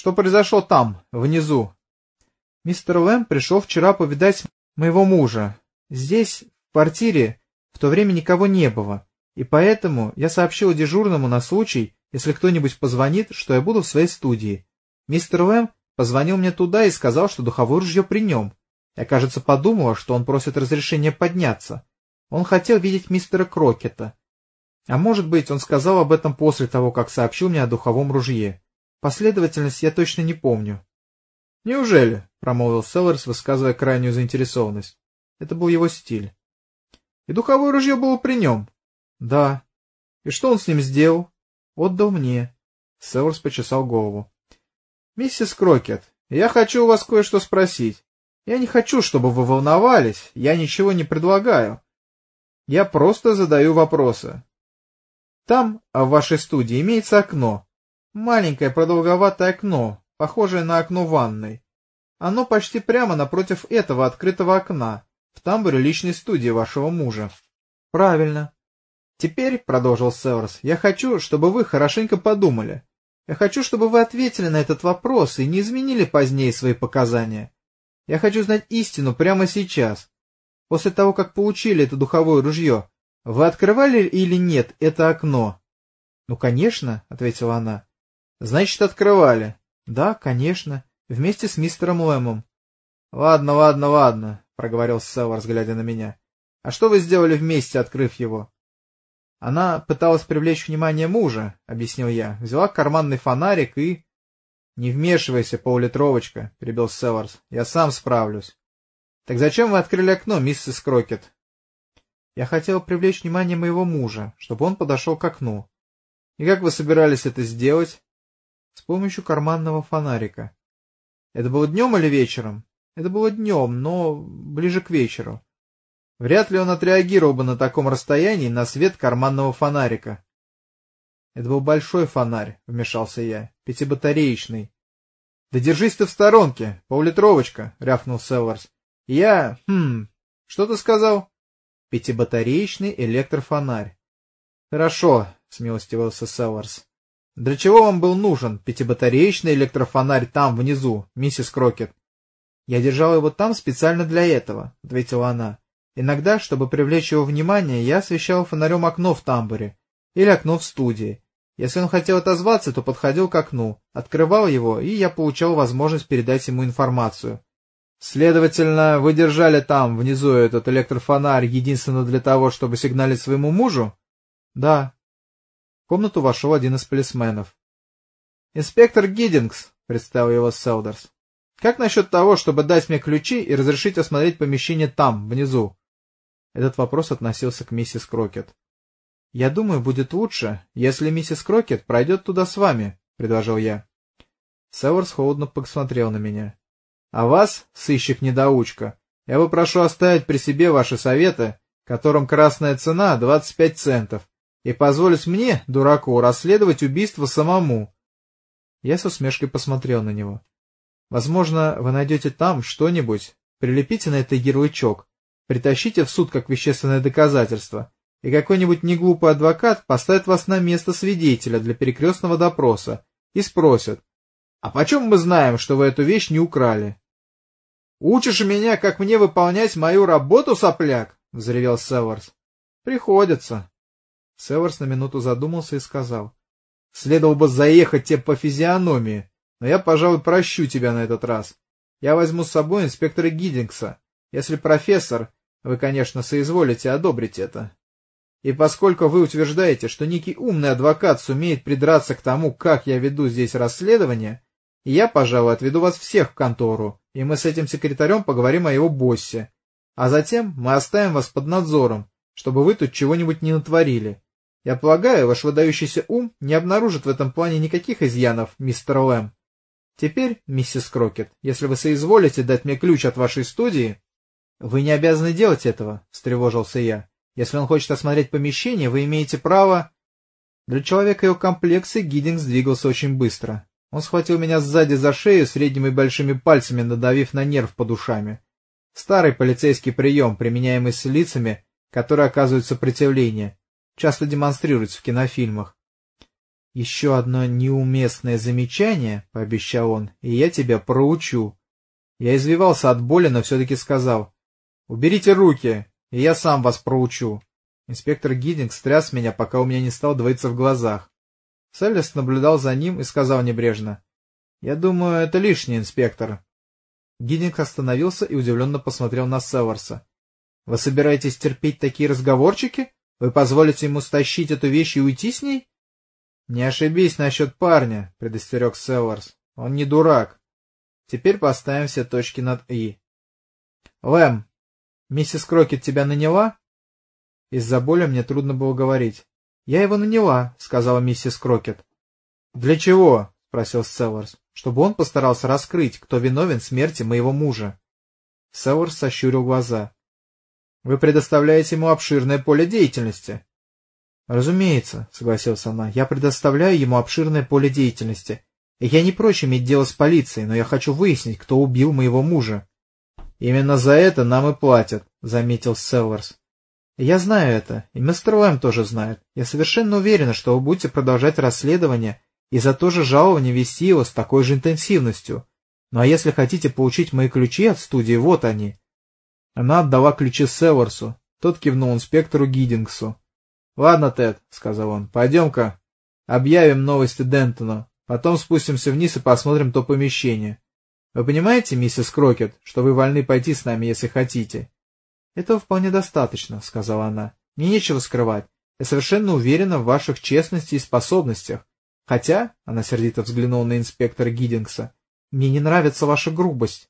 Что произошло там, внизу? Мистер Лэм пришел вчера повидать моего мужа. Здесь, в квартире, в то время никого не было, и поэтому я сообщил дежурному на случай, если кто-нибудь позвонит, что я буду в своей студии. Мистер Лэм позвонил мне туда и сказал, что духовое ружье при нем. Я, кажется, подумала, что он просит разрешения подняться. Он хотел видеть мистера Крокета. А может быть, он сказал об этом после того, как сообщил мне о духовом ружье. Последовательность я точно не помню. — Неужели? — промолвил Селлерс, высказывая крайнюю заинтересованность. Это был его стиль. — И духовое ружье было при нем? — Да. — И что он с ним сделал? — Отдал мне. Селлерс почесал голову. — Миссис Крокет, я хочу у вас кое-что спросить. Я не хочу, чтобы вы волновались, я ничего не предлагаю. Я просто задаю вопросы. Там, в вашей студии, имеется окно. Маленькое продолговатое окно, похожее на окно ванной. Оно почти прямо напротив этого открытого окна, в тамбуре личной студии вашего мужа. — Правильно. — Теперь, — продолжил Северс, — я хочу, чтобы вы хорошенько подумали. Я хочу, чтобы вы ответили на этот вопрос и не изменили позднее свои показания. Я хочу знать истину прямо сейчас. После того, как получили это духовое ружье, вы открывали или нет это окно? — Ну, конечно, — ответила она. — Значит, открывали. — Да, конечно, вместе с мистером Лэмом. — Ладно, ладно, ладно, — проговорил Севарс, глядя на меня. — А что вы сделали вместе, открыв его? — Она пыталась привлечь внимание мужа, — объяснил я. Взяла карманный фонарик и... — Не вмешивайся, полулитровочка, — перебил Севарс. — Я сам справлюсь. — Так зачем вы открыли окно, миссис Крокет? Я хотел привлечь внимание моего мужа, чтобы он подошел к окну. И как вы собирались это сделать? С помощью карманного фонарика. Это было днем или вечером? Это было днем, но ближе к вечеру. Вряд ли он отреагировал бы на таком расстоянии на свет карманного фонарика. Это был большой фонарь, вмешался я, пятибатареечный. — Да держись ты в сторонке, поллитровочка, — рявкнул Селларс. — Я... Хм... Что ты сказал? пятибатареечный электрофонарь. — Хорошо, — смилостивился Селларс. — Для чего вам был нужен пятибатареечный электрофонарь там, внизу, миссис Крокет? — Я держал его там специально для этого, — ответила она. Иногда, чтобы привлечь его внимание, я освещал фонарем окно в тамбуре или окно в студии. Если он хотел отозваться, то подходил к окну, открывал его, и я получал возможность передать ему информацию. Следовательно, вы держали там, внизу, этот электрофонарь единственно для того, чтобы сигналить своему мужу? Да. Комнату вошел один из полисменов. Инспектор Гиддингс, представил его Селдерс. Как насчет того, чтобы дать мне ключи и разрешить осмотреть помещение там, внизу? Этот вопрос относился к миссис Крокет. — Я думаю, будет лучше, если миссис Крокет пройдет туда с вами, — предложил я. Северс холодно посмотрел на меня. А вас, сыщик-недоучка, я попрошу оставить при себе ваши советы, которым красная цена — 25 центов, и позволить мне, дураку, расследовать убийство самому. Я с усмешкой посмотрел на него. Возможно, вы найдете там что-нибудь, прилепите на это ярлычок, притащите в суд как вещественное доказательство, и какой-нибудь неглупый адвокат поставит вас на место свидетеля для перекрестного допроса и спросит, а почем мы знаем, что вы эту вещь не украли? — Учишь меня, как мне выполнять мою работу, сопляк? — взревел Северс. — Приходится. Северс на минуту задумался и сказал. — Следовало бы заехать тебе по физиономии, но я, пожалуй, прощу тебя на этот раз. Я возьму с собой инспектора Гиддингса, если профессор, вы, конечно, соизволите одобрить это. И поскольку вы утверждаете, что некий умный адвокат сумеет придраться к тому, как я веду здесь расследование, я, пожалуй, отведу вас всех в контору, и мы с этим секретарем поговорим о его боссе. А затем мы оставим вас под надзором, чтобы вы тут чего-нибудь не натворили. Я полагаю, ваш выдающийся ум не обнаружит в этом плане никаких изъянов, мистер Лэм. Теперь, миссис Крокет, если вы соизволите дать мне ключ от вашей студии... — Вы не обязаны делать этого, — встревожился я. — Если он хочет осмотреть помещение, вы имеете право... Для человека его комплекции Гиддингс двигался очень быстро. Он схватил меня сзади за шею средними и большими пальцами, надавив на нерв под ушами. Старый полицейский прием, применяемый с лицами, которые оказывают сопротивление, часто демонстрируется в кинофильмах. Еще одно неуместное замечание, — пообещал он, — и я тебя проучу. Я извивался от боли, но все-таки сказал. — Уберите руки, и я сам вас проучу. Инспектор Гиддинг стряс меня, пока у меня не стал двоиться в глазах. Селлес наблюдал за ним и сказал небрежно. — Я думаю, это лишний, инспектор. Гиддинг остановился и удивленно посмотрел на Селларса. — Вы собираетесь терпеть такие разговорчики? Вы позволите ему стащить эту вещь и уйти с ней? — Не ошибись насчет парня, — предостерег Селларс. — Он не дурак. Теперь поставим все точки над «и». — Лэм, миссис Крокет тебя наняла? Из-за боли мне трудно было говорить. — Я его наняла, — сказала миссис Крокет. — Для чего? — спросил Селларс. — Чтобы он постарался раскрыть, кто виновен в смерти моего мужа. Селларс сощурил глаза. — Вы предоставляете ему обширное поле деятельности. — Разумеется, — согласилась она, — я предоставляю ему обширное поле деятельности. И я не прочь иметь дело с полицией, но я хочу выяснить, кто убил моего мужа. — Именно за это нам и платят, — заметил Селларс. Я знаю это, и мистер Лэм тоже знает. Я совершенно уверена, что вы будете продолжать расследование и за то же жалование вести его с такой же интенсивностью. Ну а если хотите получить мои ключи от студии, вот они. Она отдала ключи Северсу. Тот кивнул инспектору Гиддингсу. — Ладно, Тед, — сказал он, — пойдем-ка. Объявим новости Дентону. Потом спустимся вниз и посмотрим то помещение. Вы понимаете, миссис Крокет, что вы вольны пойти с нами, если хотите? — Этого вполне достаточно, — сказала она. — Мне нечего скрывать. Я совершенно уверена в ваших честности и способностях. Хотя, — она сердито взглянула на инспектора Гиддингса, — мне не нравится ваша грубость.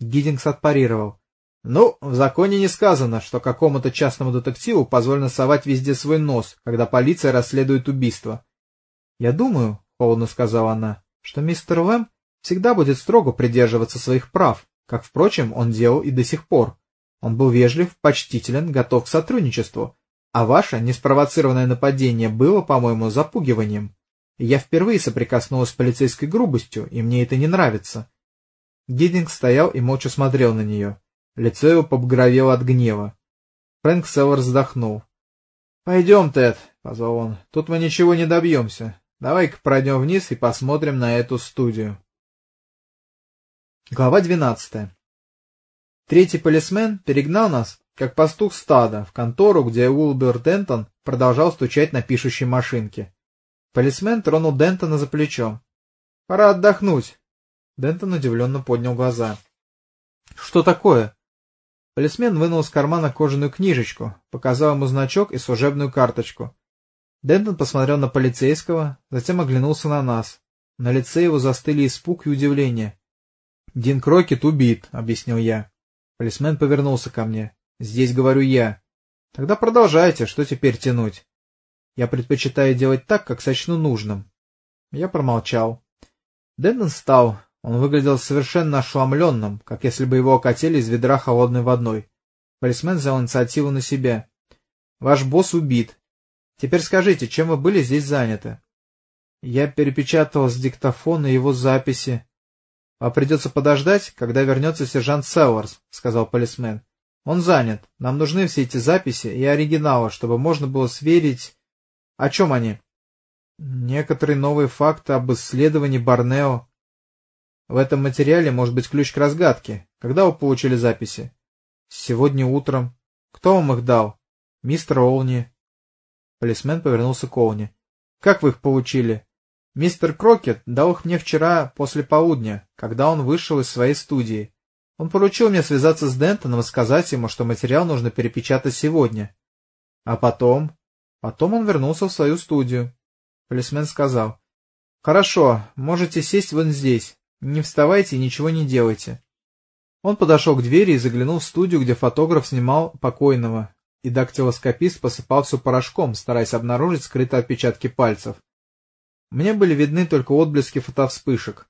Гиддингс отпарировал. — Ну, в законе не сказано, что какому-то частному детективу позволено совать везде свой нос, когда полиция расследует убийство. — Я думаю, — холодно сказала она, — что мистер Лэм всегда будет строго придерживаться своих прав как, впрочем, он делал и до сих пор. Он был вежлив, почтителен, готов к сотрудничеству, а ваше неспровоцированное нападение было, по-моему, запугиванием. Я впервые соприкоснулась с полицейской грубостью, и мне это не нравится. Гиддинг стоял и молча смотрел на нее. Лицо его побагровело от гнева. Фрэнк Селлер вздохнул. — Пойдем, Тед, — позвал он, — тут мы ничего не добьемся. Давай-ка пройдем вниз и посмотрим на эту студию. Глава двенадцатая. Третий полисмен перегнал нас, как пастух стада, в контору, где Уилбер Дентон продолжал стучать на пишущей машинке. Полисмен тронул Дентона за плечо. — Пора отдохнуть. Дентон удивленно поднял глаза. — Что такое? Полисмен вынул из кармана кожаную книжечку, показал ему значок и служебную карточку. Дентон посмотрел на полицейского, затем оглянулся на нас. На лице его застыли испуг и удивление. Дин Крокет убит, — объяснил я. Полисмен повернулся ко мне. — Здесь говорю я. — Тогда продолжайте, что теперь тянуть? Я предпочитаю делать так, как сочну нужным. Я промолчал. Дэндон встал. Он выглядел совершенно ошеломленным, как если бы его окатили из ведра холодной водой. Полисмен взял инициативу на себя. — Ваш босс убит. Теперь скажите, чем вы были здесь заняты? Я перепечатал с диктофона его записи, — А придется подождать, когда вернется сержант Селларс, — сказал полисмен. — Он занят. Нам нужны все эти записи и оригиналы, чтобы можно было сверить... О чем они? — Некоторые новые факты об исследовании Борнео. В этом материале может быть ключ к разгадке. Когда вы получили записи? — Сегодня утром. Кто вам их дал? — Мистер Олни. Полисмен повернулся к Олни. — Как вы их получили? Мистер Крокет дал их мне вчера после полудня, когда он вышел из своей студии. Он поручил мне связаться с Дентоном и сказать ему, что материал нужно перепечатать сегодня. А потом... Потом он вернулся в свою студию. Полисмен сказал. — Хорошо, можете сесть вон здесь. Не вставайте и ничего не делайте. Он подошел к двери и заглянул в студию, где фотограф снимал покойного, и дактилоскопист посыпал все порошком, стараясь обнаружить скрытые отпечатки пальцев. Мне были видны только отблески фотовспышек.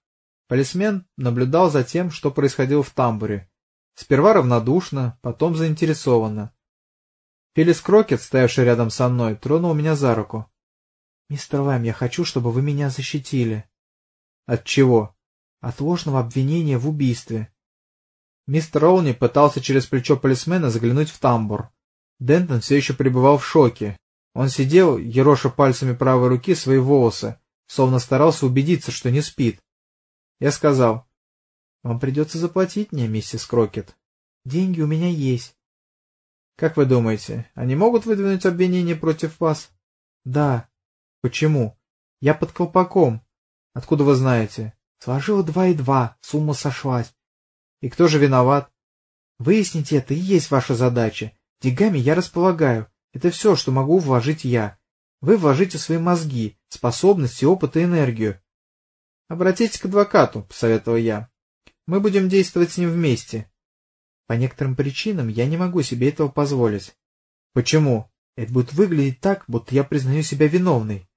Полисмен наблюдал за тем, что происходило в тамбуре. Сперва равнодушно, потом заинтересованно. Филлис Крокет, стоявший рядом со мной, тронул меня за руку. — Мистер Лайм, я хочу, чтобы вы меня защитили. — От чего? — От ложного обвинения в убийстве. Мистер Олни пытался через плечо полисмена заглянуть в тамбур. Дентон все еще пребывал в шоке. Он сидел, ероша пальцами правой руки свои волосы, словно старался убедиться, что не спит. Я сказал, «Вам придется заплатить мне, миссис Крокет. Деньги у меня есть». «Как вы думаете, они могут выдвинуть обвинение против вас?» «Да». «Почему?» «Я под колпаком». «Откуда вы знаете?» «Сложила два и два, сумма сошлась». «И кто же виноват?» «Выяснить это и есть ваша задача. Деньгами я располагаю. Это все, что могу вложить я. Вы вложите свои мозги, способности, опыт и энергию. Обратитесь к адвокату, посоветовал я. Мы будем действовать с ним вместе. По некоторым причинам я не могу себе этого позволить. Почему? Это будет выглядеть так, будто я признаю себя виновной.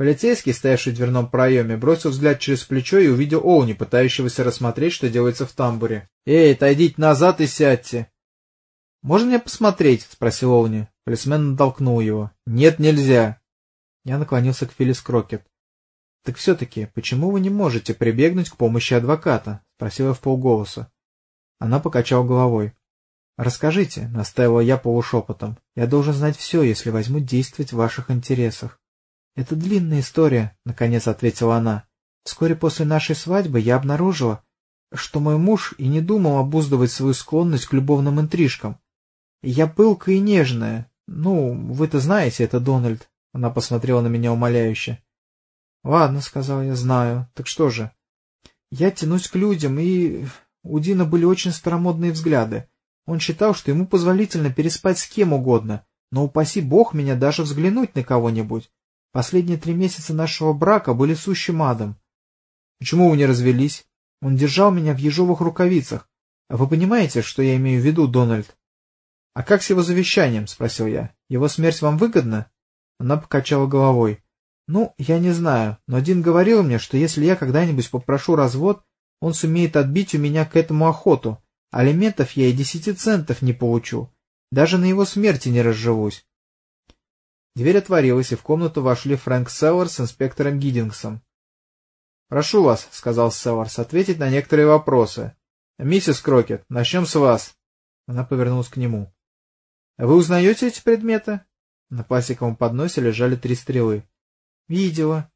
Полицейский, стоявший в дверном проеме, бросил взгляд через плечо и увидел Оуни, пытающегося рассмотреть, что делается в тамбуре. «Эй, отойдите назад и сядьте!» «Можно мне посмотреть?» — спросил Оуни. Полисмен натолкнул его. «Нет, нельзя!» Я наклонился к Филлис Крокет. «Так все-таки, почему вы не можете прибегнуть к помощи адвоката?» — спросил я в полголоса. Она покачала головой. «Расскажите», — настаивал я полушепотом. «Я должен знать все, если возьму действовать в ваших интересах». «Это длинная история», — наконец ответила она. «Вскоре после нашей свадьбы я обнаружила, что мой муж и не думал обуздывать свою склонность к любовным интрижкам. Я пылкая и нежная. Ну, вы-то знаете это, Дональд. Она посмотрела на меня умоляюще. Ладно, сказал я, знаю. Так что же? Я тянусь к людям, и у Дина были очень старомодные взгляды. Он считал, что ему позволительно переспать с кем угодно, но упаси бог меня даже взглянуть на кого-нибудь. Последние три месяца нашего брака были сущим адом. Почему вы не развелись? Он держал меня в ежовых рукавицах. А вы понимаете, что я имею в виду, Дональд? — А как с его завещанием? — спросил я. — Его смерть вам выгодна? Она покачала головой. — Ну, я не знаю, но Дин говорил мне, что если я когда-нибудь попрошу развод, он сумеет отбить у меня к этому охоту. Алиментов я и десяти центов не получу. Даже на его смерти не разживусь. Дверь отворилась, и в комнату вошли Фрэнк Селлар с инспектором Гиддингсом. — Прошу вас, — сказал Селларс, — ответить на некоторые вопросы. — Миссис Крокет, начнем с вас. Она повернулась к нему. Вы узнаете эти предметы? На пластиковом подносе лежали три стрелы. Видела.